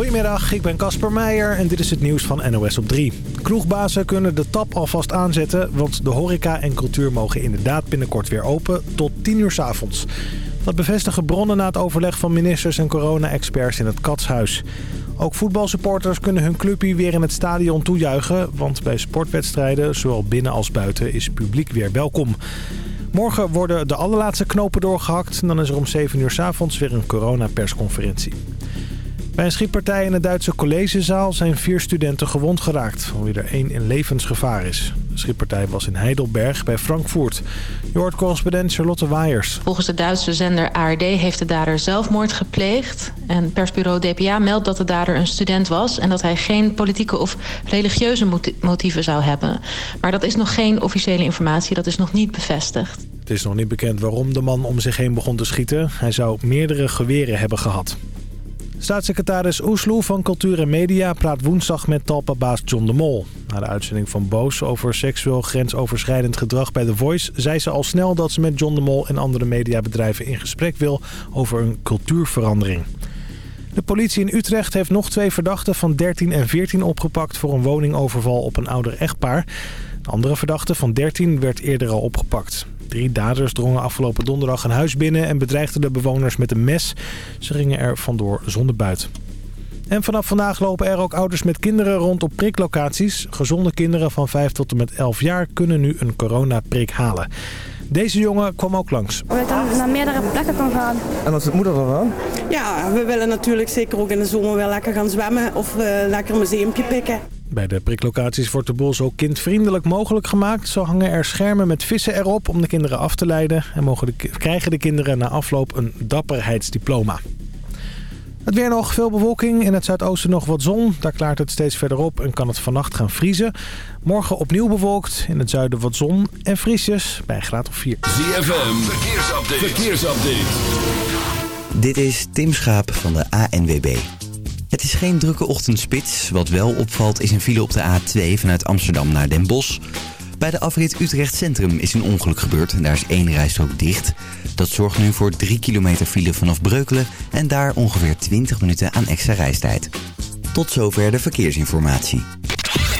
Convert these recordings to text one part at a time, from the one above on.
Goedemiddag, ik ben Casper Meijer en dit is het nieuws van NOS op 3. Kroegbazen kunnen de tap alvast aanzetten, want de horeca en cultuur mogen inderdaad binnenkort weer open tot 10 uur s avonds. Dat bevestigen bronnen na het overleg van ministers en corona-experts in het Katshuis. Ook voetbalsupporters kunnen hun clubje weer in het stadion toejuichen... want bij sportwedstrijden, zowel binnen als buiten, is publiek weer welkom. Morgen worden de allerlaatste knopen doorgehakt... en dan is er om 7 uur s avonds weer een coronapersconferentie. Bij een schietpartij in de Duitse collegezaal zijn vier studenten gewond geraakt, van wie er één in levensgevaar is. De schietpartij was in Heidelberg bij Frankfurt. Je hoort correspondent Charlotte Waaiers. Volgens de Duitse zender ARD heeft de dader zelfmoord gepleegd. En persbureau DPA meldt dat de dader een student was... en dat hij geen politieke of religieuze motieven zou hebben. Maar dat is nog geen officiële informatie, dat is nog niet bevestigd. Het is nog niet bekend waarom de man om zich heen begon te schieten. Hij zou meerdere geweren hebben gehad. Staatssecretaris Oesloe van Cultuur en Media praat woensdag met talpabaas John de Mol. Na de uitzending van Boos over seksueel grensoverschrijdend gedrag bij The Voice... zei ze al snel dat ze met John de Mol en andere mediabedrijven in gesprek wil over een cultuurverandering. De politie in Utrecht heeft nog twee verdachten van 13 en 14 opgepakt... voor een woningoverval op een ouder echtpaar. De andere verdachte van 13 werd eerder al opgepakt. Drie daders drongen afgelopen donderdag een huis binnen en bedreigden de bewoners met een mes. Ze gingen er vandoor zonder buit. En vanaf vandaag lopen er ook ouders met kinderen rond op priklocaties. Gezonde kinderen van 5 tot en met 11 jaar kunnen nu een coronaprik halen. Deze jongen kwam ook langs. Je dan naar meerdere plekken kan gaan. En wat moet dat dan aan? Ja, we willen natuurlijk zeker ook in de zomer wel lekker gaan zwemmen of uh, lekker een museumpje pikken. Bij de priklocaties wordt de bos zo kindvriendelijk mogelijk gemaakt. Zo hangen er schermen met vissen erop om de kinderen af te leiden. En mogen de, krijgen de kinderen na afloop een dapperheidsdiploma. Het weer nog, veel bewolking. In het zuidoosten nog wat zon. Daar klaart het steeds verder op en kan het vannacht gaan vriezen. Morgen opnieuw bewolkt. In het zuiden wat zon en vriesjes bij een graad of 4. ZFM, verkeersupdate. verkeersupdate. Dit is Tim Schaap van de ANWB. Het is geen drukke ochtendspits. Wat wel opvalt is een file op de A2 vanuit Amsterdam naar Den Bosch. Bij de afrit Utrecht Centrum is een ongeluk gebeurd en daar is één rijstrook dicht. Dat zorgt nu voor 3 kilometer file vanaf Breukelen en daar ongeveer 20 minuten aan extra reistijd. Tot zover de verkeersinformatie.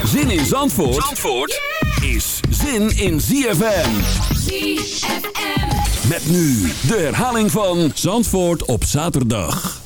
Zin in Zandvoort, Zandvoort is zin in ZFM. ZFM. Met nu de herhaling van Zandvoort op zaterdag.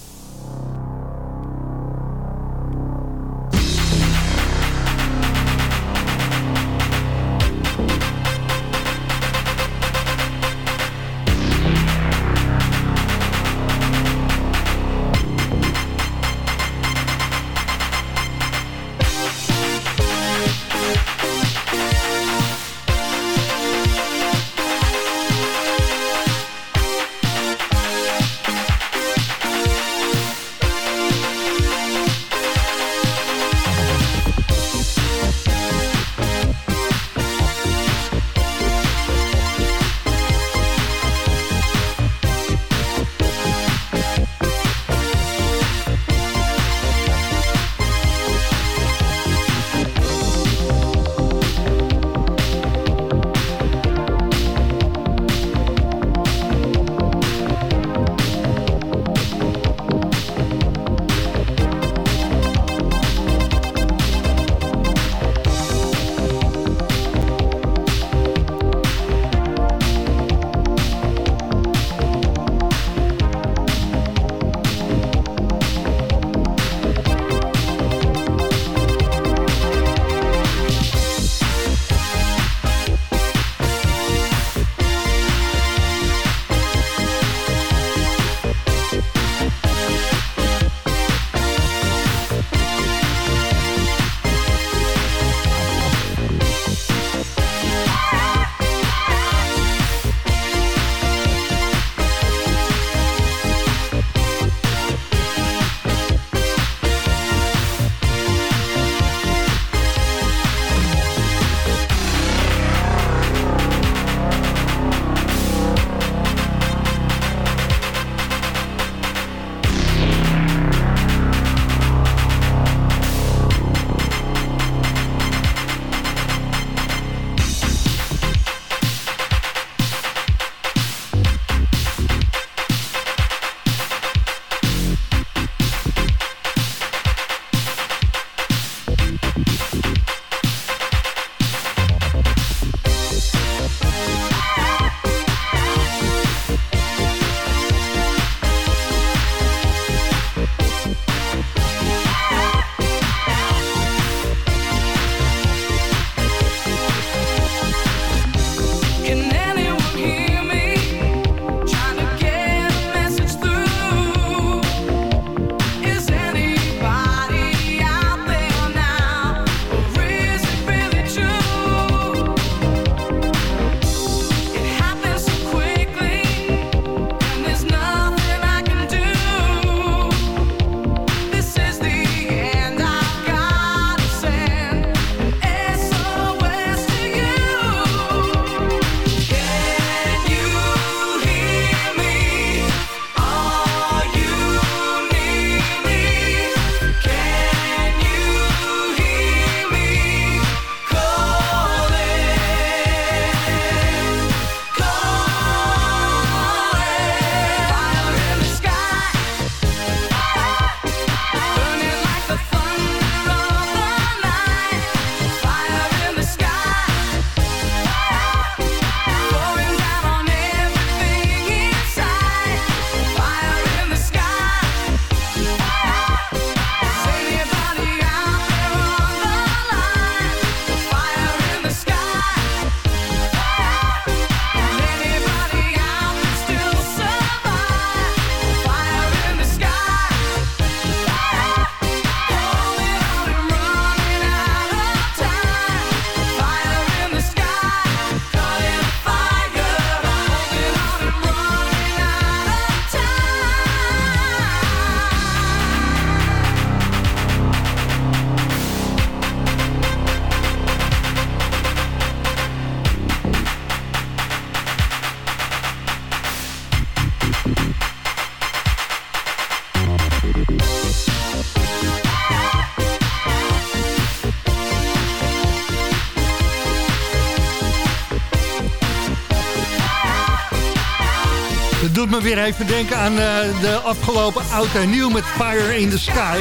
Even denken aan de afgelopen oud en nieuw met Fire in the Sky.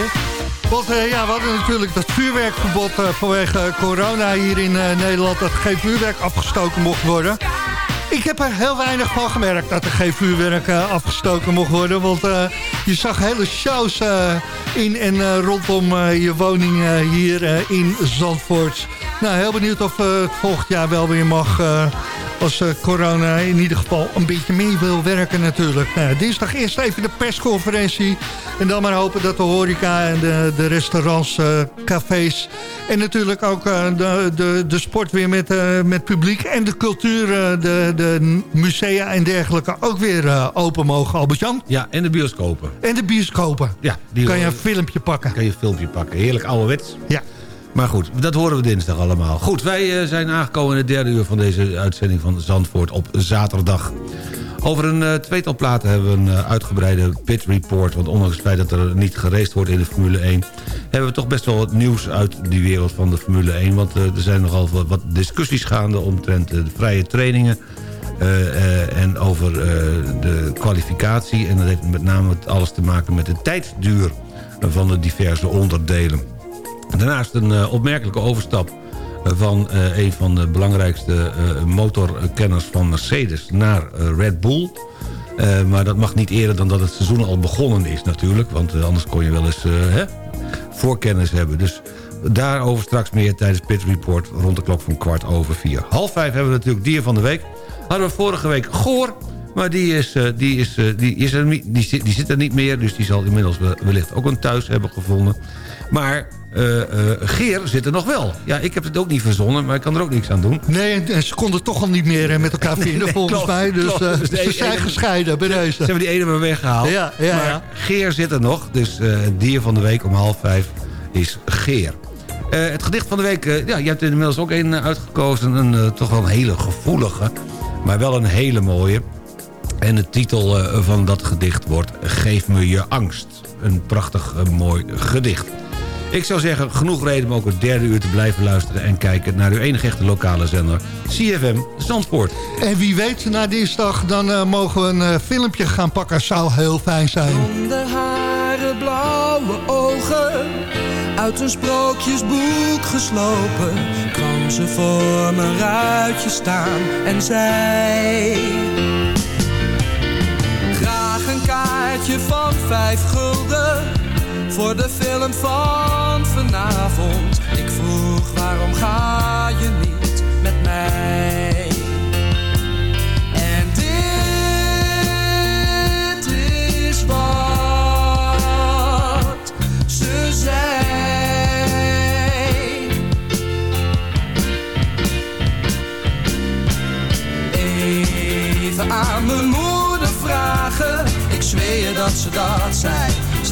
Want ja, we hadden natuurlijk dat vuurwerkverbod vanwege corona hier in Nederland... dat geen vuurwerk afgestoken mocht worden. Ik heb er heel weinig van gemerkt dat er geen vuurwerk afgestoken mocht worden. Want je zag hele shows in en rondom je woning hier in Zandvoort. Nou, heel benieuwd of het volgend jaar wel weer mag als uh, corona in ieder geval een beetje mee wil werken natuurlijk. Nou, dinsdag eerst even de persconferentie. En dan maar hopen dat de horeca en de, de restaurants, uh, cafés... en natuurlijk ook uh, de, de, de sport weer met, met publiek... en de cultuur, de, de musea en dergelijke ook weer open mogen, Albert-Jan. Ja, en de bioscopen. En de bioscopen. Ja. Die kan je een filmpje pakken. Kan je een filmpje pakken. Heerlijk ouderwets. Ja. Maar goed, dat horen we dinsdag allemaal. Goed, wij eh, zijn aangekomen in het derde uur van deze uitzending van Zandvoort op zaterdag. Over een uh, tweetal platen hebben we een uh, uitgebreide pit report. Want ondanks het feit dat er niet gereced wordt in de Formule 1... hebben we toch best wel wat nieuws uit die wereld van de Formule 1. Want er zijn nogal wat, wat, discussies gaande omtrent de vrije trainingen... en over de kwalificatie. En dat heeft met name alles te maken met de tijdsduur van de diverse onderdelen. Daarnaast een uh, opmerkelijke overstap van uh, een van de belangrijkste uh, motorkenners van Mercedes naar Red Bull. maar dat mag niet eerder dan dat het seizoen al begonnen is natuurlijk. Want anders kon je wel eens hè, voorkennis hebben. Dus daarover straks meer tijdens Pit Report rond de klok van kwart over vier. Half vijf hebben we natuurlijk Dier van de Week. Hadden we vorige week Goor. Maar die, is, die, is, die, is er die, zit, die zit er niet meer. Dus die zal inmiddels wellicht ook een thuis hebben gevonden. Maar uh, uh, Geer zit er nog wel. Ja, ik heb het ook niet verzonnen, maar ik kan er ook niks aan doen. Nee, en ze konden toch al niet meer met elkaar vinden volgens mij. Dus, uh, dus ze zijn gescheiden bij deze. Ze hebben die ene maar weggehaald. Ja, ja, maar ja. Geer zit er nog, dus het dier van de week om half vijf is Geer. het gedicht van de week, ja, je hebt er inmiddels ook een uitgekozen. Een toch wel een hele gevoelige, maar wel een hele mooie. En de titel van dat gedicht wordt Geef me je angst. Een prachtig mooi gedicht. Ik zou zeggen, genoeg reden om ook het derde uur te blijven luisteren... en kijken naar uw enige echte lokale zender, CFM Zandvoort. En wie weet, na dinsdag, dan uh, mogen we een uh, filmpje gaan pakken. Zou heel fijn zijn. Blonde haren, blauwe ogen... uit een sprookjesboek geslopen... kwam ze voor mijn ruitje staan en zei... Graag een kaartje van vijf gulden voor de film van vanavond. Ik vroeg waarom ga je niet met mij? En dit is wat ze zei. Even aan mijn moeder vragen, ik zweer dat ze dat zei.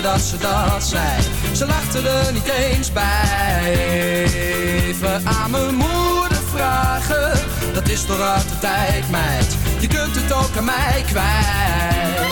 Dat ze dat zei. Ze lachte er niet eens bij. Even aan mijn moeder vragen. Dat is toch uit de tijd, meid. Je kunt het ook aan mij kwijt.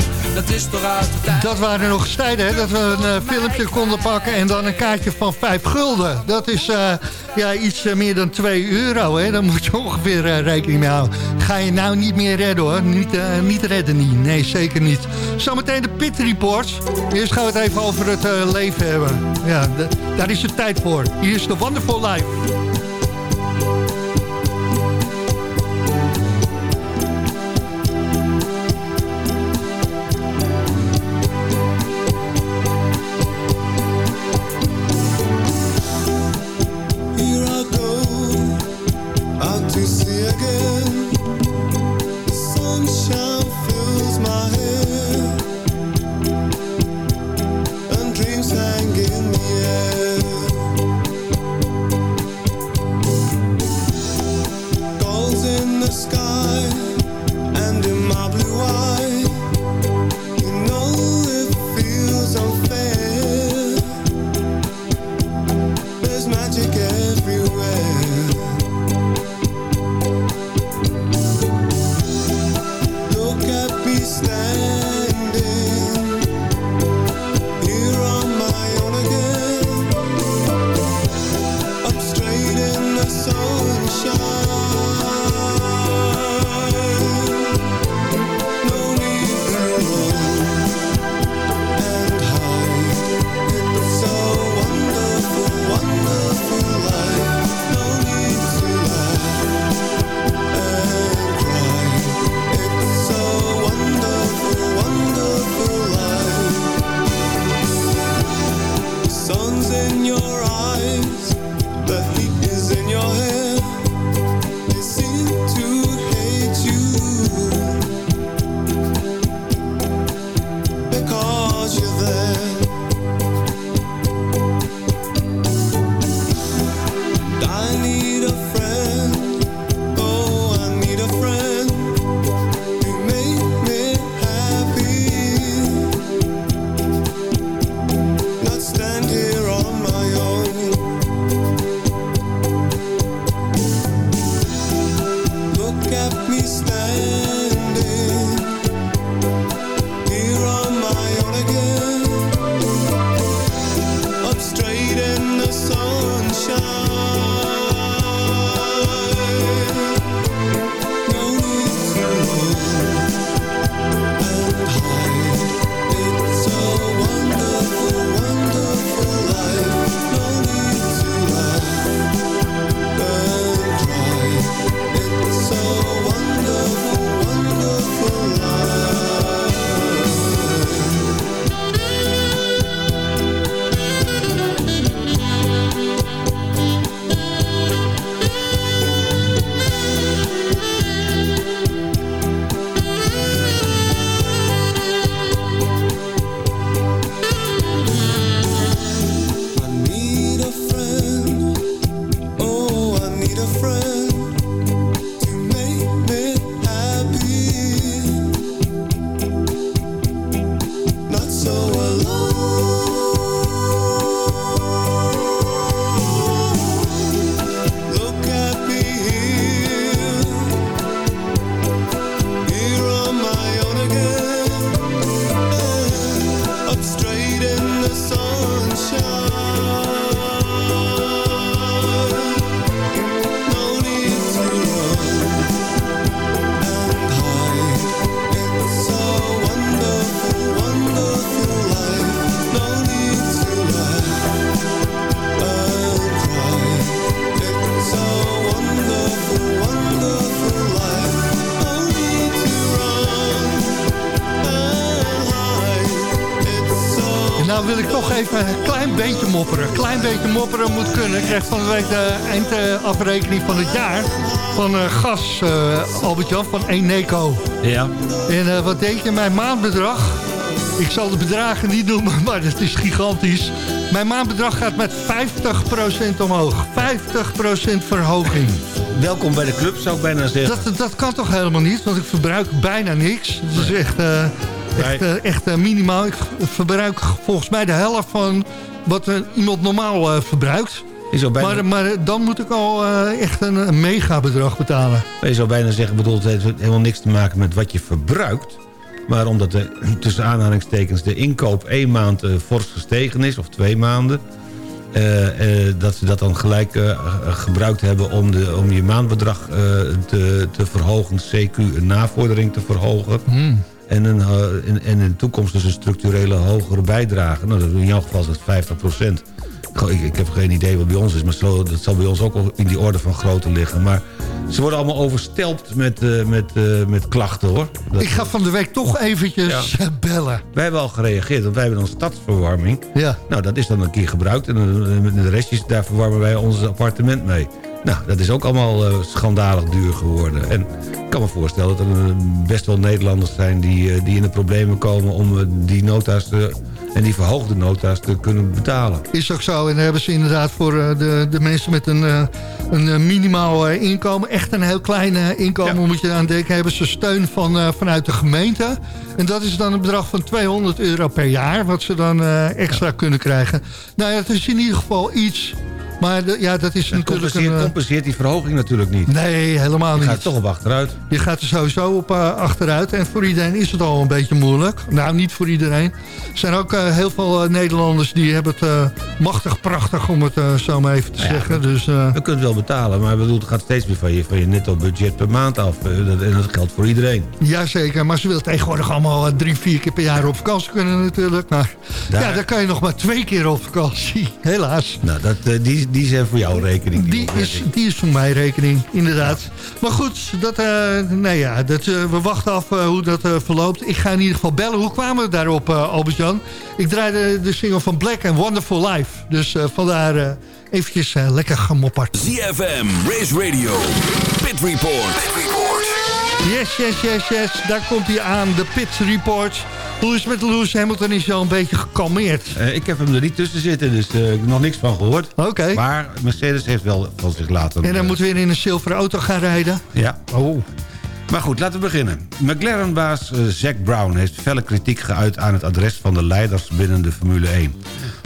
Dat is toch uit de tijd. Dat waren nog tijden, hè? dat we een eh, filmpje konden pakken en dan een kaartje van 5 gulden. Dat is eh, ja, iets eh, meer dan 2 euro, hè? daar moet je ongeveer rekening mee houden. Ga je nou niet meer redden hoor, niet, niet redden niet, nee zeker niet. Zometeen de Pit Reports. Eerst gaan we het even over het leven hebben. Ja, daar is het tijd voor. Hier is de Wonderful Life. Nou wil ik toch even een klein beetje mopperen. Een klein beetje mopperen moet kunnen. Ik krijg van de week de eindafrekening van het jaar. Van eh, gas, eh Albert-Jan, van Eneco. Ja. En eh, wat deed je? Mijn maandbedrag Ik zal de bedragen niet noemen, maar dat is gigantisch. Mijn maandbedrag gaat met 50% omhoog. 50% verhoging. Welkom bij de club, zou ik bijna zeggen. Dat, dat kan toch helemaal niet, want ik verbruik bijna niks. Dat is echt, echt, eh, echt eh, minimaal. Ik verbruik volgens mij de helft van wat eh, iemand normaal verbruikt. Bijna, Maar, maar dan moet ik al echt een, een mega bedrag betalen. je zou bijna zeggen, bedoel, het heeft helemaal niks te maken met wat je verbruikt. Maar omdat de, tussen aanhalingstekens de inkoop één maand fors gestegen is, of twee maanden... dat ze dat dan gelijk gebruikt hebben om, de, om je maandbedrag te, te verhogen. CQ een navordering te verhogen. En, een, eh, en, en in de toekomst dus een structurele hogere bijdrage. Nou, dat in jouw geval is dat 50 procent. Ik, ik heb geen idee wat bij ons is, maar zo, dat zal bij ons ook al in die orde van grootte liggen. Maar ze worden allemaal overstelpt met, eh, met, eh, met klachten, hoor. Dat- Ik ga van de week toch eventjes bellen. wij hebben al gereageerd, want wij hebben dan stadsverwarming. Ja. Nou, dat is dan een keer gebruikt. En de restjes, daar verwarmen wij ons appartement mee. Nou, dat is ook allemaal eh, schandalig duur geworden. En ik kan me voorstellen dat er eh, best wel Nederlanders zijn... die, eh, die in de problemen komen om die nota's te, en die verhoogde nota's te kunnen betalen. Is ook zo. En dan hebben ze inderdaad voor de, de mensen met een, een minimaal inkomen... echt een heel klein inkomen, Ja. moet je aan denken... hebben ze steun van, vanuit de gemeente. En dat is dan een bedrag van 200 euro per jaar... wat ze dan extra kunnen krijgen. Nou ja, het is in ieder geval iets... Maar ja, dat is Dat natuurlijk compenseert, een... eh, compenseert die verhoging natuurlijk niet. Nee, helemaal Je niet. gaat toch op achteruit. Je gaat er sowieso op eh, achteruit. En voor iedereen is het al een beetje moeilijk. Nou, niet voor iedereen. Er zijn ook eh, heel veel Nederlanders die hebben het machtig prachtig... om het zo maar even te zeggen. Dus Je kunt wel betalen, maar bedoel, het gaat steeds meer van je, van je netto budget per maand af. Dat- En dat geldt voor iedereen. jazeker. Maar ze willen tegenwoordig allemaal drie, vier keer per jaar op vakantie kunnen natuurlijk. Maar Daar- ja, dan kan je nog maar twee keer op vakantie. Helaas. Nou, dat, die, die zijn voor jouw rekening. Die is, die is voor mij rekening, inderdaad. Maar goed, dat, eh, nee, ja, dat, eh, we wachten af eh, hoe dat eh, verloopt. Ik ga in ieder geval bellen. Hoe kwamen we daarop, eh Albert-Jan? Ik draaide de single van Black and Wonderful Life. Dus eh, vandaar eh, eventjes lekker gemopperd. ZFM, Race Radio, Pit Report. Yes, yes, yes, yes. Daar komt hij aan, de Pit Report. Hoe is het met Lewis Hamilton? Is al een beetje gekalmeerd? Eh, ik heb hem er niet tussen zitten, dus eh, ik heb nog niks van gehoord. Oké. Maar Mercedes heeft wel van zich laten... En dan eh, moet weer in een zilveren auto gaan rijden. Ja. Oh. Maar goed, laten we beginnen. McLaren-baas Zack Brown heeft felle kritiek geuit aan het adres van de leiders binnen de Formule 1.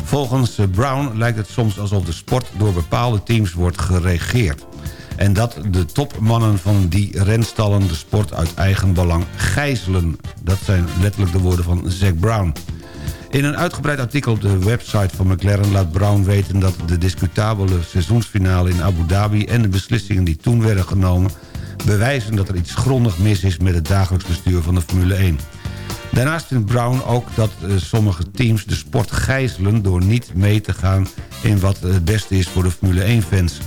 Volgens Brown lijkt het soms alsof de sport door bepaalde teams wordt geregeerd. En dat de topmannen van die renstallen de sport uit eigen belang gijzelen. Dat zijn letterlijk de woorden van Zack Brown. In een uitgebreid artikel op de website van McLaren laat Brown weten... dat de discutabele seizoensfinale in Abu Dhabi... en de beslissingen die toen werden genomen... bewijzen dat er iets grondig mis is met het dagelijks bestuur van de Formule 1. Daarnaast vindt Brown ook dat eh, sommige teams de sport gijzelen... door niet mee te gaan in wat het beste is voor de Formule 1-fans.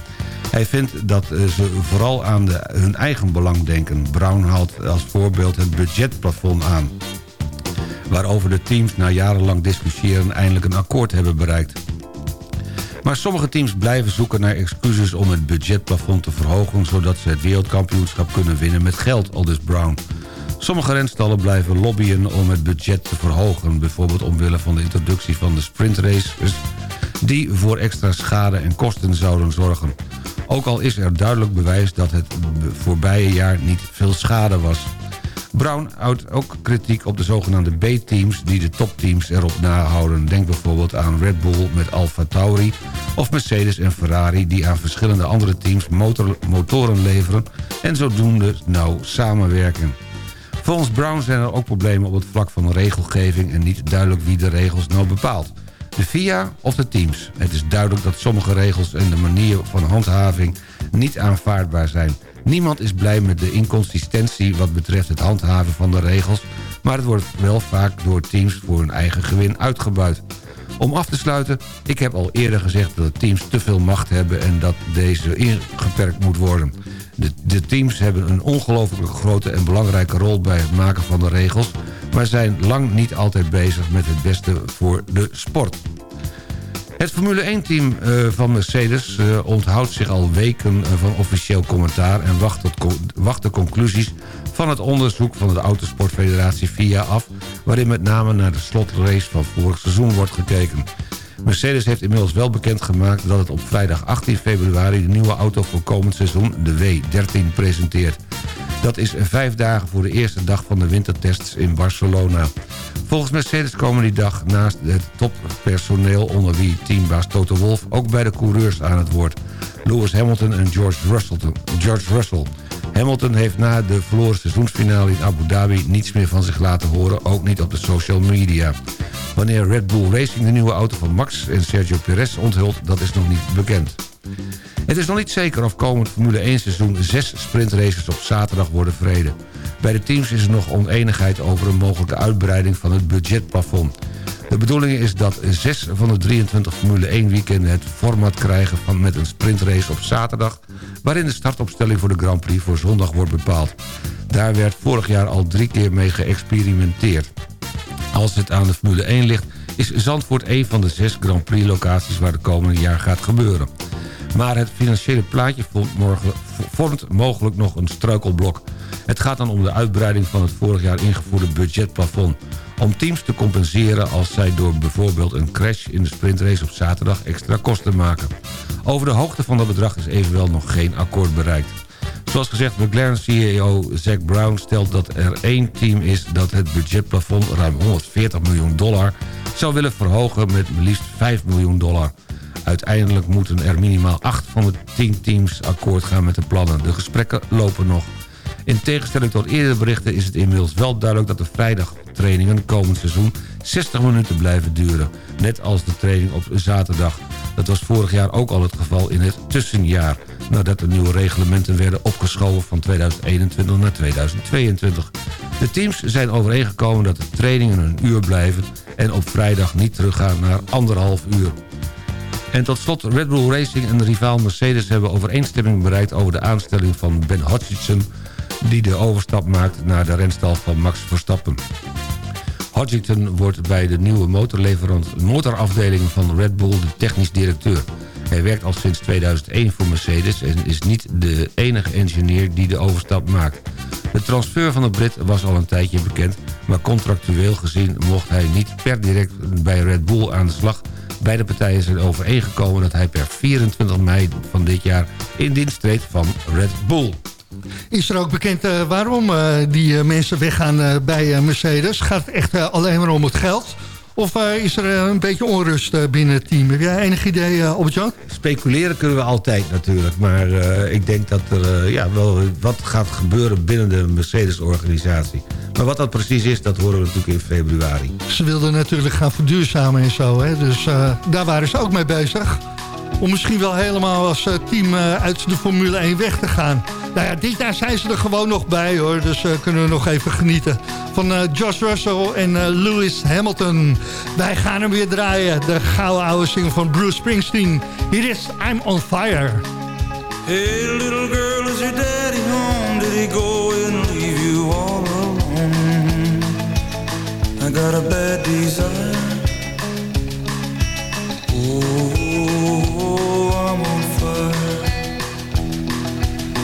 Hij vindt dat eh, ze vooral aan de, hun eigen belang denken. Brown haalt als voorbeeld het budgetplafond aan waarover de teams na jarenlang discussiëren eindelijk een akkoord hebben bereikt. Maar sommige teams blijven zoeken naar excuses om het budgetplafond te verhogen... zodat ze het wereldkampioenschap kunnen winnen met geld, aldus Brown. Sommige renstallen blijven lobbyen om het budget te verhogen... bijvoorbeeld omwille van de introductie van de sprintraces... die voor extra schade en kosten zouden zorgen. Ook al is er duidelijk bewijs dat het voorbije jaar niet veel schade was... Brown houdt ook kritiek op de zogenaamde B-teams... die de topteams erop nahouden. Denk bijvoorbeeld aan Red Bull met Alfa Tauri... of Mercedes en Ferrari die aan verschillende andere teams motor, motoren leveren... en zodoende nauw samenwerken. Volgens Brown zijn er ook problemen op het vlak van regelgeving... en niet duidelijk wie de regels nou bepaalt. De FIA of de teams. Het is duidelijk dat sommige regels en de manier van handhaving niet aanvaardbaar zijn. Niemand is blij met de inconsistentie wat betreft het handhaven van de regels... maar het wordt wel vaak door teams voor hun eigen gewin uitgebuit. Om af te sluiten, ik heb al eerder gezegd dat teams te veel macht hebben... en dat deze ingeperkt moet worden. De, de teams hebben een ongelooflijk grote en belangrijke rol bij het maken van de regels... maar zijn lang niet altijd bezig met het beste voor de sport. Het Formule 1-team van Mercedes eh, onthoudt zich al weken eh, van officieel commentaar... en wacht, tot wacht de conclusies van het onderzoek van de Autosportfederatie FIA af... waarin met name naar de slotrace van vorig seizoen wordt gekeken. Mercedes heeft inmiddels wel bekendgemaakt dat het op vrijdag 18 februari... de nieuwe auto voor komend seizoen, de W13, presenteert. Dat is vijf dagen voor de eerste dag van de wintertests in Barcelona. Volgens Mercedes komen die dag naast het toppersoneel... onder wie teambaas Toto Wolff ook bij de coureurs aan het woord. Lewis Hamilton en George Russell. George Russell. Hamilton heeft na de verloren seizoensfinale in Abu Dhabi... niets meer van zich laten horen, ook niet op de social media. Wanneer Red Bull Racing de nieuwe auto van Max en Sergio Perez onthult... dat is nog niet bekend. Het is nog niet zeker of komend Formule 1 seizoen zes sprintraces op zaterdag worden verreden. Bij de teams is er nog oneenigheid over een mogelijke uitbreiding van het budgetplafond. De bedoeling is dat zes van de 23 Formule 1 weekenden het format krijgen van met een sprintrace op zaterdag... waarin de startopstelling voor de Grand Prix voor zondag wordt bepaald. Daar werd vorig jaar al drie keer mee geëxperimenteerd. Als het aan de Formule 1 ligt, is Zandvoort een van de zes Grand Prix locaties waar de komende jaar gaat gebeuren. Maar het financiële plaatje vormt, mogelijk nog een struikelblok. Het gaat dan om de uitbreiding van het vorig jaar ingevoerde budgetplafond. Om teams te compenseren als zij door bijvoorbeeld een crash in de sprintrace op zaterdag extra kosten maken. Over de hoogte van dat bedrag is evenwel nog geen akkoord bereikt. Zoals gezegd, McLaren-CEO Zack Brown stelt dat er één team is... dat het budgetplafond ruim 140 miljoen dollar zou willen verhogen met liefst 5 miljoen dollar. Uiteindelijk moeten er minimaal 8 van de 10 teams akkoord gaan met de plannen. De gesprekken lopen nog. In tegenstelling tot eerdere berichten is het inmiddels wel duidelijk... dat de vrijdagtrainingen komend seizoen 60 minuten blijven duren. Net als de training op zaterdag. Dat was vorig jaar ook al het geval in het tussenjaar... nadat de nieuwe reglementen werden opgeschoven van 2021 naar 2022. De teams zijn overeengekomen dat de trainingen een uur blijven... en op vrijdag niet teruggaan naar anderhalf uur. En tot slot, Red Bull Racing en de rivaal Mercedes hebben overeenstemming bereikt over de aanstelling van Ben Hodgson die de overstap maakt naar de renstal van Max Verstappen. Hodgson wordt bij de nieuwe motorleverant motorafdeling van Red Bull de technisch directeur. Hij werkt al sinds 2001 voor Mercedes en is niet de enige engineer die de overstap maakt. De transfer van de Brit was al een tijdje bekend... maar contractueel gezien mocht hij niet per direct bij Red Bull aan de slag... Beide partijen zijn overeengekomen dat hij per 24 mei van dit jaar in dienst treedt van Red Bull. Is er ook bekend uh, waarom uh, die uh, mensen weggaan bij Mercedes? Gaat het echt alleen maar om het geld? Of is er een beetje onrust binnen het team? Heb jij enig idee, Albert-Jan? Speculeren kunnen we altijd natuurlijk. Maar ik denk dat er ja, wel wat gaat gebeuren binnen de Mercedes-organisatie. Maar wat dat precies is, dat horen we natuurlijk in februari. Ze wilden natuurlijk gaan verduurzamen en zo. Hè? Dus daar waren ze ook mee bezig. Om misschien wel helemaal als team uit de Formule 1 weg te gaan. Nou ja, dit jaar zijn ze er gewoon nog bij hoor. Dus uh, kunnen we nog even genieten van Josh Russell en Lewis Hamilton. Wij gaan hem weer draaien. De gouden oude single van Bruce Springsteen. Hier is I'm on Fire. Hey little girl, is your daddy home? Did he go and leave you all alone? I got a bad desire.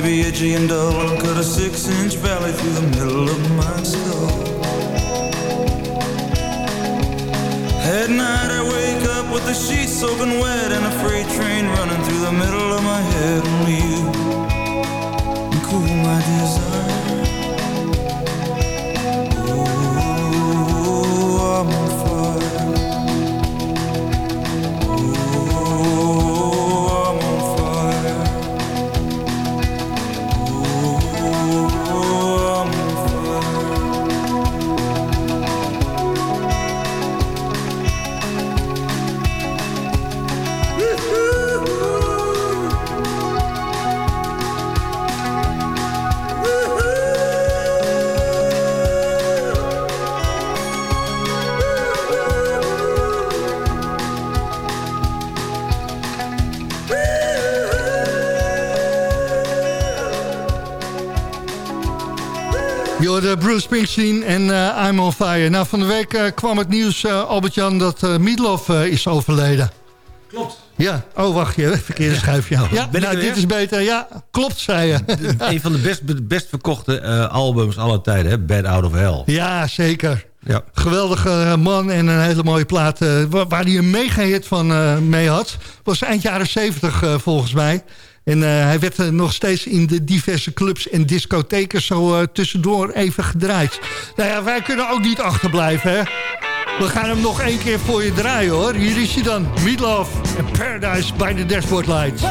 Baby, edgy and dull, and cut a six-inch valley through the middle of my skull. At night I wake up with the sheets soaking wet and a freight train running through the middle of my head. Only you cool my desire. En uh, I'm on Fire. Nou, van de week uh, kwam het nieuws, uh, Albert-Jan, dat uh, is overleden. Klopt. Ja, oh wacht je, verkeerde schuifje. Ja, ben nou, dit is beter. Ja, klopt, zei je. Een van de best, best verkochte albums aller tijden, hè? Bad Out of Hell. Ja, zeker. Ja. Geweldige man en een hele mooie plaat. waar hij een mega hit van mee had. Was eind jaren 70 volgens mij. En uh, hij werd uh, nog steeds in de diverse clubs en discotheken zo uh, tussendoor even gedraaid. Nou ja, wij kunnen ook niet achterblijven, hè. We gaan hem nog één keer voor je draaien, hoor. Hier is hij dan, Meatloaf en Paradise by the Dashboard Lights.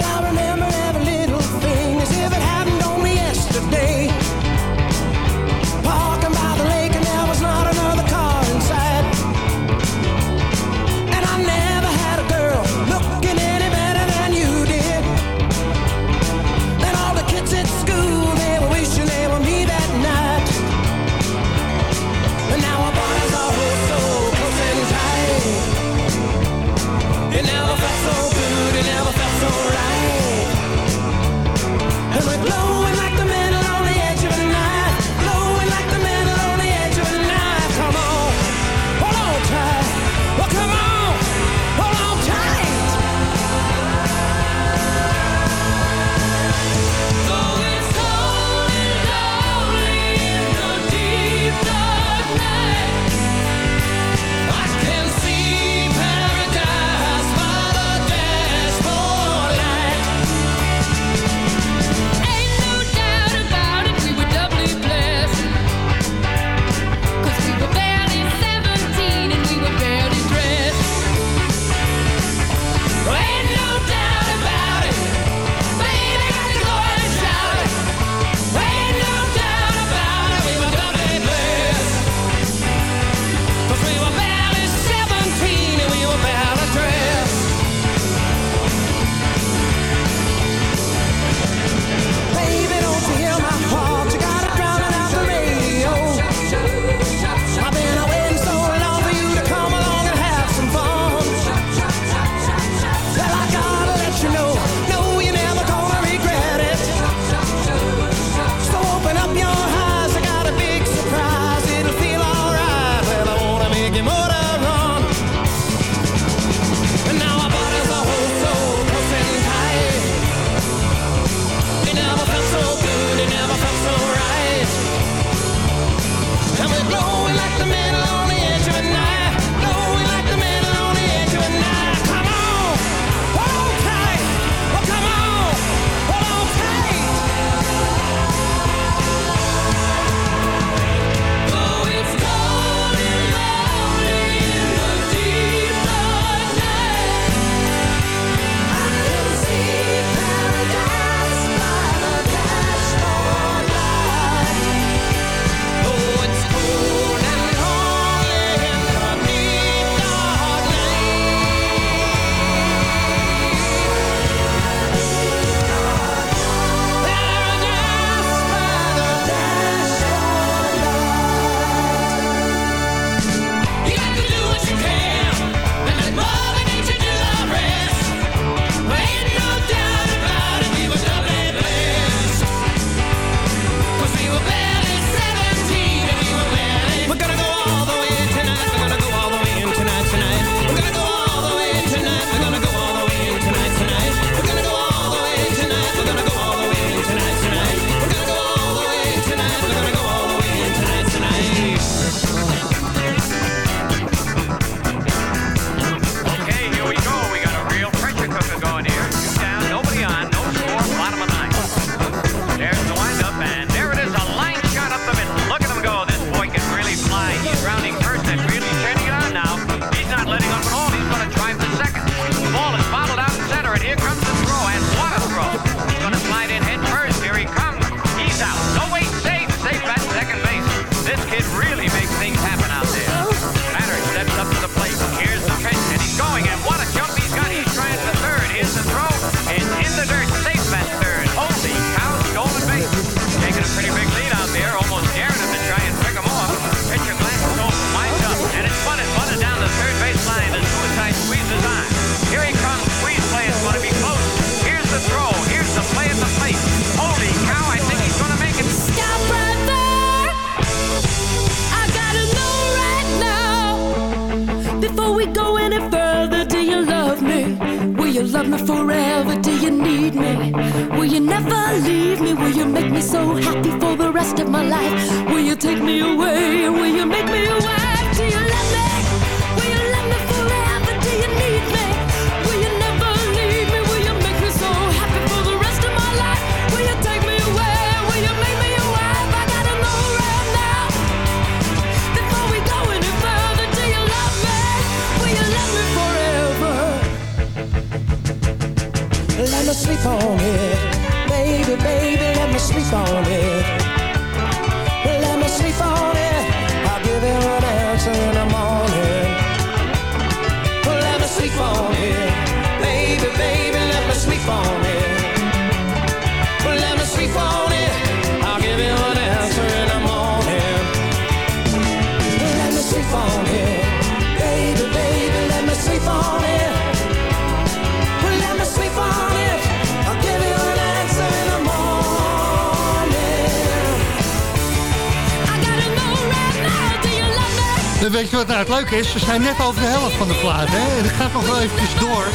En weet je wat nou het leuke is? We zijn net over de helft van de plaat, hè? En het gaat nog wel eventjes door.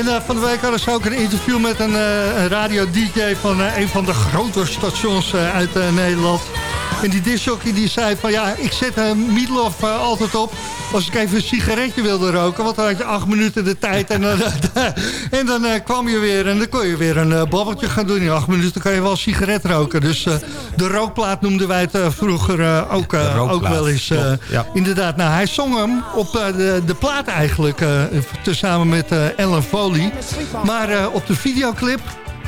En eh, van de week hadden ze ook een interview met een, eh, radio-dj van eh, een van de grote stations eh, uit eh, Nederland. En die disjockey die zei van ja, ik zet een Meatloaf eh, altijd op als ik even een sigaretje wilde roken. Want dan had je acht minuten de tijd en, dan en dan eh, kwam je weer en dan kon je weer een eh, babbeltje gaan doen. In acht minuten kan je wel een sigaret roken. Dus eh, de rookplaat noemden wij het eh, vroeger eh, ook, eh, ook wel eens. eh, ja. Inderdaad, nou hij zong hem op eh, de, de plaat eigenlijk, eh, tezamen met eh, Ellen Foley. Maar eh, op de videoclip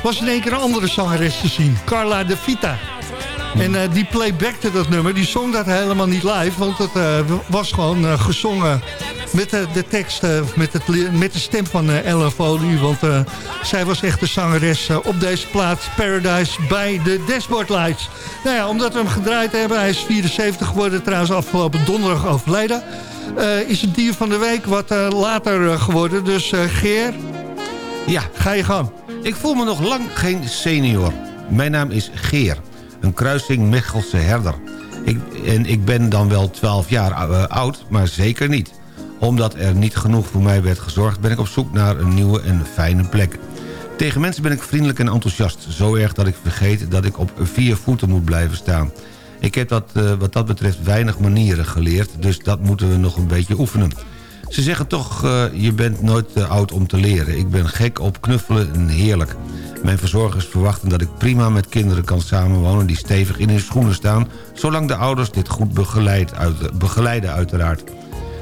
was in één keer een andere zangeres te zien. Carla De Vita. En eh, die playbackte dat nummer. Die zong dat helemaal niet live. Want het eh, was gewoon eh, gezongen met de, de tekst, met, het, met de stem van Ellen Foley. Want zij was echt de zangeres op deze plaats Paradise bij de Dashboard Lights. Nou ja, omdat we hem gedraaid hebben. Hij is 74 geworden, trouwens afgelopen donderdag overleden. is het dier van de week wat later geworden. Dus Geer, Ja, ga je gang. ik voel me nog lang geen senior. Mijn naam is Geer, een kruising Mechelse herder. Ik, en ik ben dan wel 12 jaar eh, oud, maar zeker niet. Omdat er niet genoeg voor mij werd gezorgd... ben ik op zoek naar een nieuwe en fijne plek. Tegen mensen ben ik vriendelijk en enthousiast. Zo erg dat ik vergeet dat ik op vier voeten moet blijven staan. Ik heb dat, eh, wat dat betreft weinig manieren geleerd... dus dat moeten we nog een beetje oefenen. Ze zeggen toch, eh, je bent nooit te oud om te leren. Ik ben gek op knuffelen en heerlijk. Mijn verzorgers verwachten dat ik prima met kinderen kan samenwonen... die stevig in hun schoenen staan... zolang de ouders dit goed begeleid uit, begeleiden uiteraard.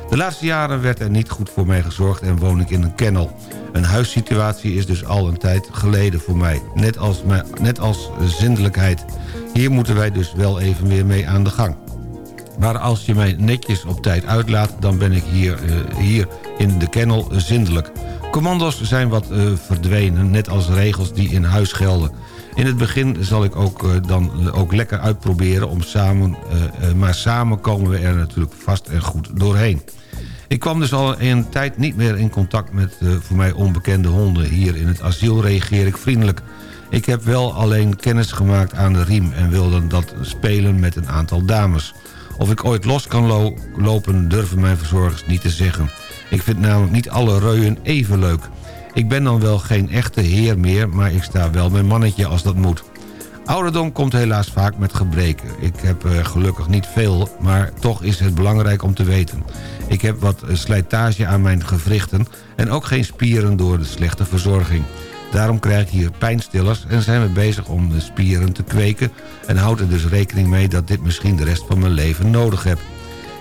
De laatste jaren werd er niet goed voor mij gezorgd en woon ik in een kennel. Een huissituatie is dus al een tijd geleden voor mij. Net als, net als zindelijkheid. Hier moeten wij dus wel even weer mee aan de gang. Maar als je mij netjes op tijd uitlaat... dan ben ik hier, eh, hier in de kennel zindelijk. Commando's zijn wat eh, verdwenen, net als regels die in huis gelden. In het begin zal ik ook eh, dan ook lekker uitproberen om samen... eh, eh, maar samen komen we er natuurlijk vast en goed doorheen. Ik kwam dus al een tijd niet meer in contact met eh, voor mij onbekende honden. Hier in het asiel reageer ik vriendelijk. Ik heb wel alleen kennis gemaakt aan de riem... en wilde dat spelen met een aantal dames. Of ik ooit los kan lo- lopen durven mijn verzorgers niet te zeggen. Ik vind namelijk niet alle reuien even leuk. Ik ben dan wel geen echte heer meer... maar ik sta wel mijn mannetje als dat moet. Ouderdom komt helaas vaak met gebreken. Ik heb eh, gelukkig niet veel, maar toch is het belangrijk om te weten. Ik heb wat eh, slijtage aan mijn gewrichten... en ook geen spieren door de slechte verzorging. Daarom krijg ik hier pijnstillers en zijn we bezig om de spieren te kweken... en houd er dus rekening mee dat dit misschien de rest van mijn leven nodig heb.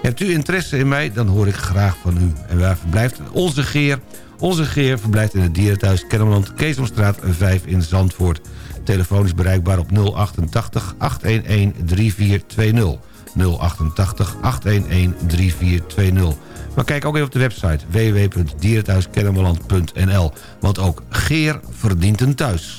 Hebt u interesse in mij, dan hoor ik graag van u. En waar verblijft onze Geer? Onze Geer verblijft in het dierenthuis Kennemerland... Keesomstraat 5 in Zandvoort. Telefoon is bereikbaar op 088 811 3420. 088 811 3420. Maar kijk ook even op de website www.dierenthuiskennemerland.nl. Want ook Geer verdient een thuis.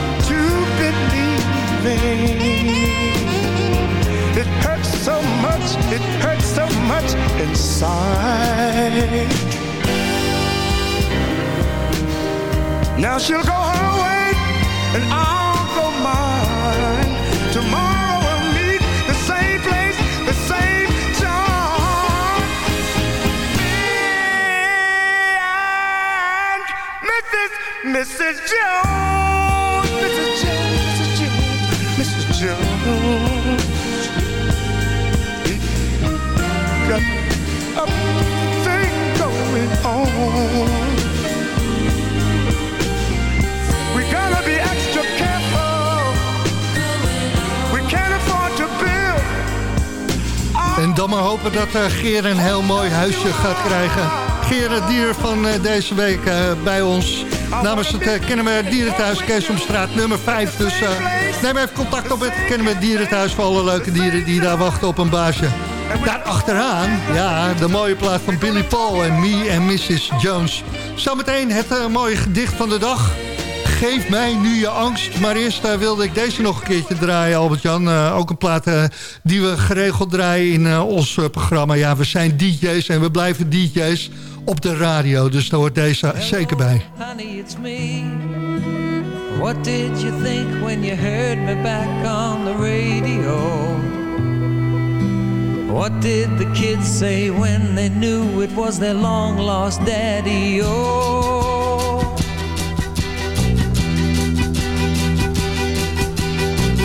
It hurts so much, it hurts so much inside. Now she'll go her way, and I'll go mine. Tomorrow we'll meet the same place, the same time. Me and Mrs. Mrs. Jones, En dan maar hopen dat uh, Geer een heel mooi huisje gaat krijgen. Geer, het dier van uh, deze week uh, bij ons. Namens het uh, Kennemer Dierenthuis, Keesomstraat nummer 5. Dus neem even contact op met het Kennemer Dierenthuis... voor alle leuke dieren die daar wachten op een baasje. Daar achteraan, ja, de mooie plaat van Billy Paul en Me en Mrs. Jones. Zometeen het mooie gedicht van de dag... Geef mij nu je angst. Maar eerst uh, wilde ik deze nog een keertje draaien, Albert-Jan. Uh, ook een plaat uh, die we geregeld draaien in ons programma. Ja, we zijn DJ's en we blijven DJ's op de radio. Dus daar hoort deze Hello, zeker bij. honey, it's me. What did you think when you heard me back on the radio? What did the kids say when they knew it was their long-lost daddy? Oh...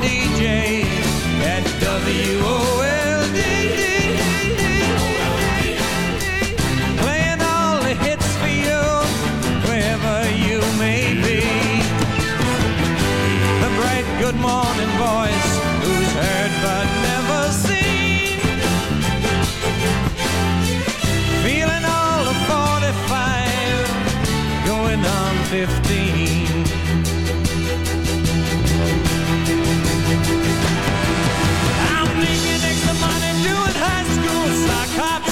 DJ at WOLD. Playing all the hits for you, wherever you may be. The bright good morning voice, who's heard but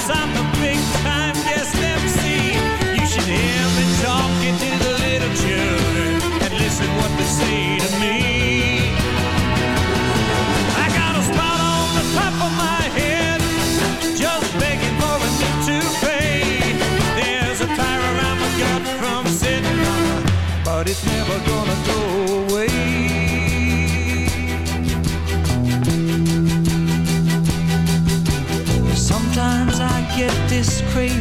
I'm the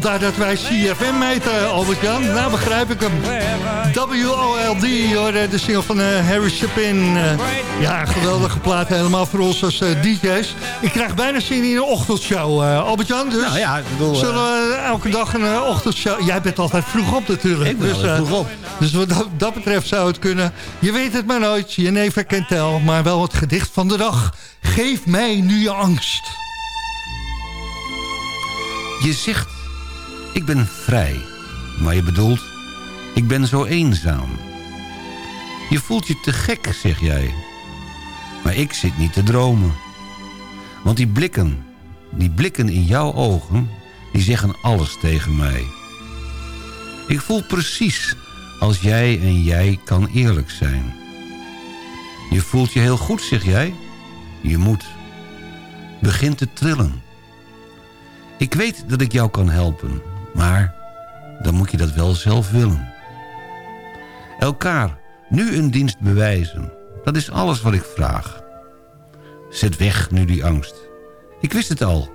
Vandaar dat wij CFM meten, Albert-Jan. Nou begrijp ik hem. WOLD, hoor, de single van eh, Harry Chapin. Eh, ja, geweldige plaat, helemaal voor ons als eh, DJ's. Ik krijg bijna zin in een ochtendshow, eh, Albert-Jan. Dus Nou ja, ik bedoel, zullen we elke dag een eh, ochtendshow... Jij bent altijd vroeg op natuurlijk. Ik ben dus, eh, vroeg op. Dus wat dat, dat betreft zou het kunnen. Je weet het maar nooit, je never can tell. Maar wel het gedicht van de dag. Geef mij nu je angst. Je zegt, ik ben vrij. Maar je bedoelt, ik ben zo eenzaam. Je voelt je te gek, zeg jij. Maar ik zit niet te dromen. Want die blikken, die blikken in jouw ogen... die zeggen alles tegen mij. Ik voel precies als jij en jij kan eerlijk zijn. Je voelt je heel goed, zeg jij. Je moet. Begin te trillen. Ik weet dat ik jou kan helpen, maar dan moet je dat wel zelf willen. Elkaar nu een dienst bewijzen, dat is alles wat ik vraag. Zet weg nu die angst. Ik wist het al,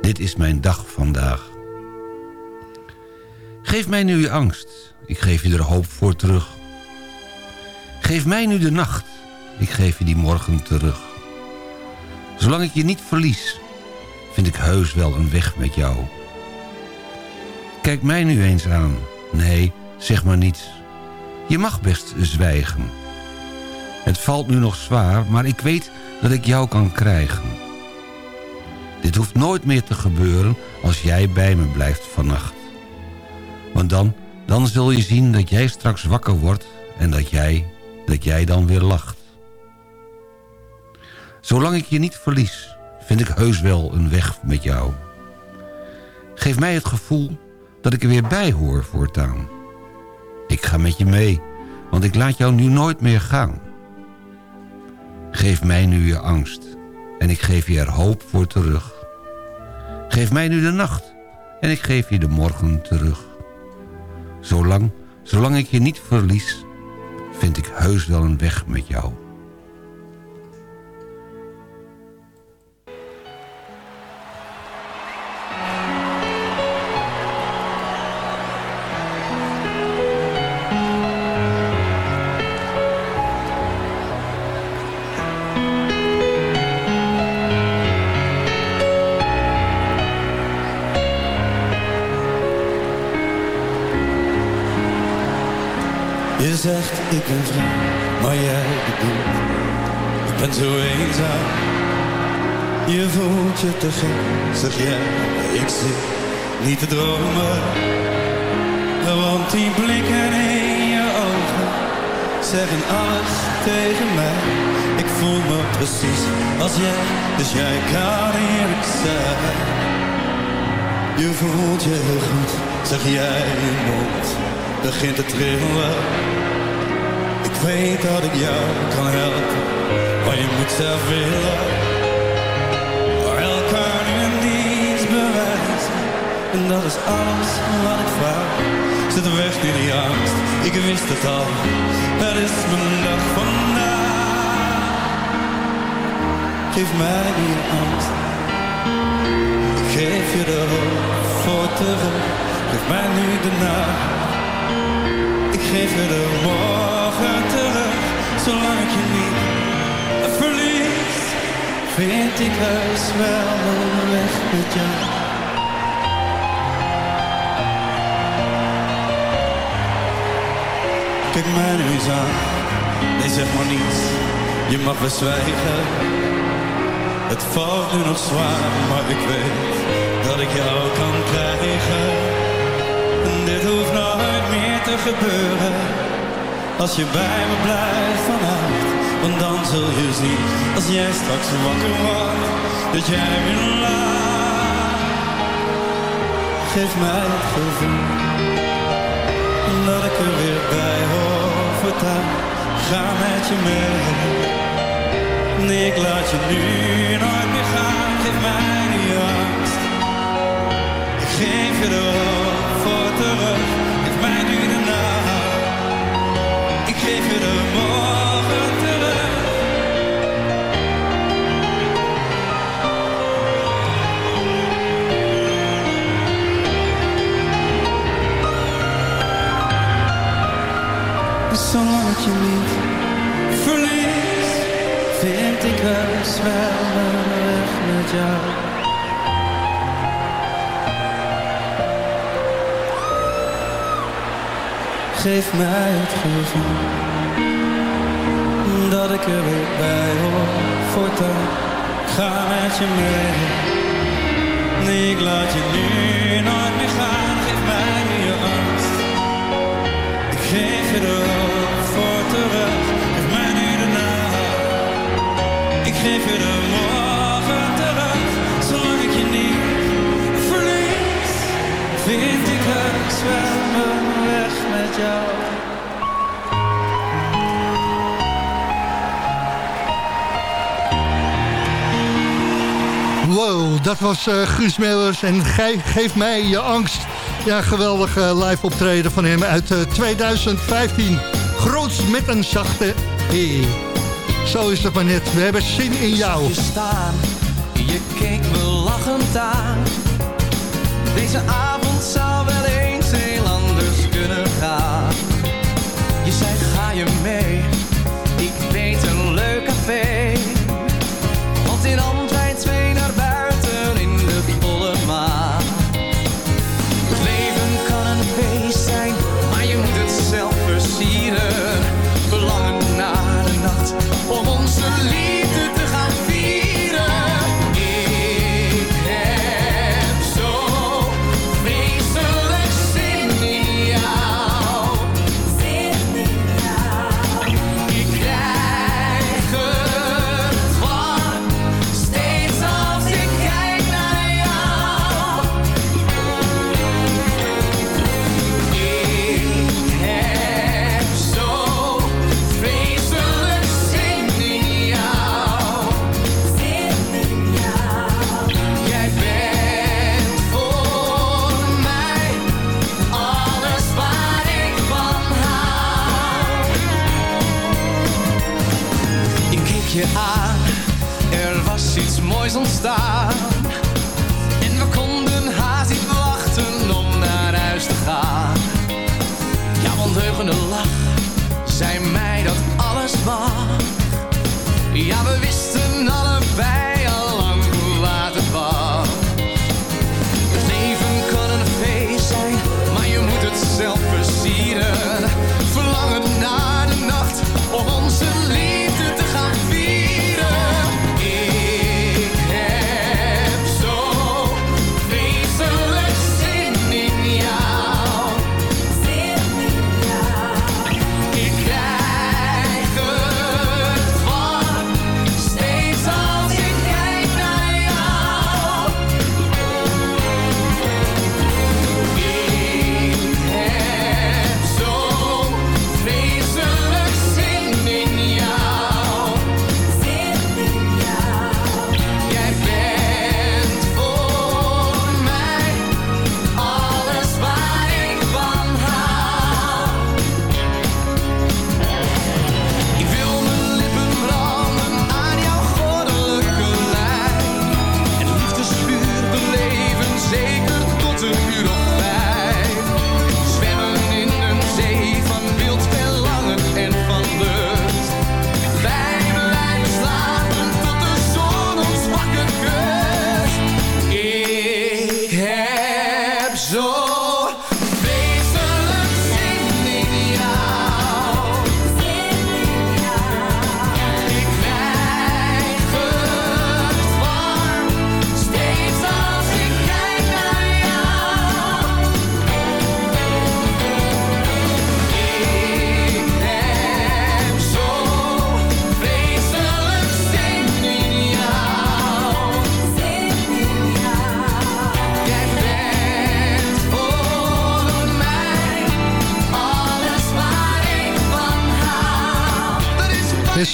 dit is mijn dag vandaag. Geef mij nu je angst, ik geef je er hoop voor terug. Geef mij nu de nacht, ik geef je die morgen terug. Zolang ik je niet verlies, vind ik heus wel een weg met jou. Kijk mij nu eens aan. Nee, zeg maar niets. Je mag best zwijgen. Het valt nu nog zwaar, maar ik weet dat ik jou kan krijgen. Dit hoeft nooit meer te gebeuren als jij bij me blijft vannacht. Want dan, dan zul je zien dat jij straks wakker wordt... en dat jij, dat jij dan weer lacht. Zolang ik je niet verlies, vind ik heus wel een weg met jou. Geef mij het gevoel dat ik er weer bij hoor voortaan. Ik ga met je mee, want ik laat jou nu nooit meer gaan. Geef mij nu je angst en ik geef je er hoop voor terug. Geef mij nu de nacht en ik geef je de morgen terug. Zolang, Zolang ik je niet verlies, vind ik heus wel een weg met jou. Je zegt ik ben vrij, maar jij bedoelt Ik ben zo eenzaam. Je voelt je te gek, zeg jij Ik zit niet te dromen. Want die blikken in je ogen Zeggen alles tegen mij. Ik voel me precies als jij Dus jij kan eerlijk zijn. Je voelt je heel goed, zeg jij je begint te trillen. Ik weet dat ik jou kan helpen, maar je moet zelf willen. Maar elkaar een dienst bewijzen, en dat is alles wat ik vraag. Zit weg in die angst, ik wist het al, het is mijn dag vandaag. Geef mij die angst, ik geef je de hoop voor terug. Geef mij nu de ik geef je de morgen terug, zolang ik je niet verlies. Vind ik huis wel weg met jou. Kijk mij nu eens aan, nee zeg maar niets, je mag bezwijgen. Het valt nu nog zwaar, maar ik weet dat ik jou kan krijgen. Dit hoeft nooit meer te gebeuren. Als je bij me blijft vanavond Want dan zul je zien Als jij straks wakker wordt Dat jij weer laat. Geef mij het gevoel Dat ik er weer bij hoor. Ga met je mee. Nee, ik laat je nu nooit meer gaan. Geef mij Mij het gevoel Dat ik er weer bij hoor. Voortaan ga met je mee. Ik laat je nu nooit meer gaan. Geef mij je angst. Ik geef je de hoop voor terug. Geef mij nu de nacht. Ik geef je de morgen terug. Zolang ik je niet verlies Vind ik heus wel Wow, dat was uh, Guus Meeuwers en ge Geef mij je angst. Ja, geweldig uh, live optreden van hem uit uh, 2015. Groots met een zachte E. Zo is het maar net. We hebben zin in jou. Je staan, je keek me lachend aan. Deze avond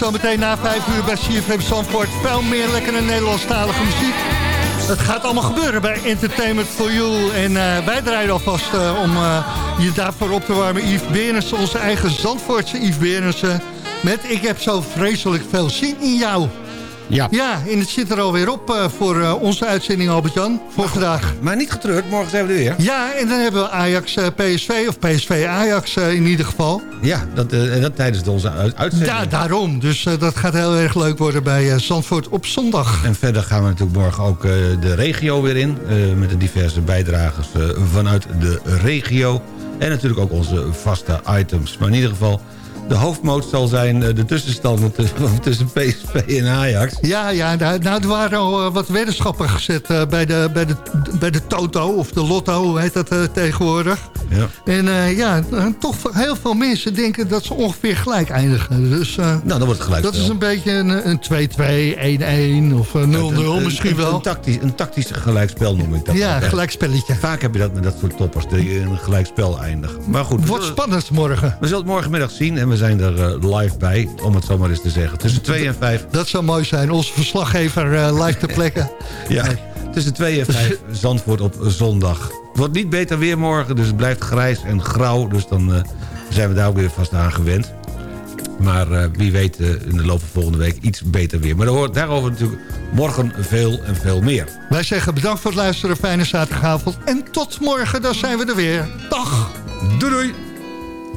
zometeen na vijf uur bij CFM Zandvoort veel meer lekkere Nederlandstalige muziek. Het gaat allemaal gebeuren bij Entertainment for You. En eh, wij draaien alvast eh, om eh, je daarvoor op te warmen. Yves Berensen, onze eigen Zandvoortse Yves Berensen. Met Ik heb zo vreselijk veel zin in jou. Ja. Ja, en het zit er alweer op eh, voor eh, onze uitzending, Albert-Jan, voor vandaag. Maar niet getreurd, morgen zijn we er weer. Ja, en dan hebben we Ajax eh, PSV, of PSV Ajax eh, in ieder geval. Ja, dat, en dat tijdens onze uit- uitzending. Ja, daarom. Dus dat gaat heel erg leuk worden bij Zandvoort op zondag. En verder gaan we natuurlijk morgen ook de regio weer in. met de diverse bijdragers vanuit de regio. En natuurlijk ook onze vaste items. Maar in ieder geval, de hoofdmoot zal zijn eh, de tussenstanden tussen, PSV en Ajax. Ja, ja nou, nou, er waren al eh, wat weddenschappen gezet eh, bij, de, bij, de, bij de Toto, of de Lotto, hoe heet dat tegenwoordig. Ja. En ja, toch heel veel mensen denken dat ze ongeveer gelijk eindigen. Dus, Nou, dan wordt het gelijk dat is een beetje een, een 2-2, 1-1 of eh, 0-0 Een- misschien een, wel. Een tactisch, een tactisch gelijkspel noem ik dat. Ja, altijd. gelijkspelletje. Vaak heb je dat met dat soort toppers, die in een gelijkspel eindigen. Maar goed, Wordt spannend morgen. we zullen het morgenmiddag zien en we zijn er eh, live bij, om het zo maar eens te zeggen. Tussen 2 en 5 Dat zou mooi zijn. Onze verslaggever eh, live ter plekke. Ja, tussen 2 en 5 Zandvoort op zondag. Wordt niet beter weer morgen, dus het blijft grijs en grauw. Dus dan eh, zijn we daar ook weer vast aan gewend. Maar wie weet in de loop van volgende week iets beter weer. Maar daar hoort- daarover natuurlijk morgen veel en veel meer. Wij zeggen bedankt voor het luisteren. Fijne zaterdagavond. En tot morgen, dan zijn we er weer. Dag. Doei doei.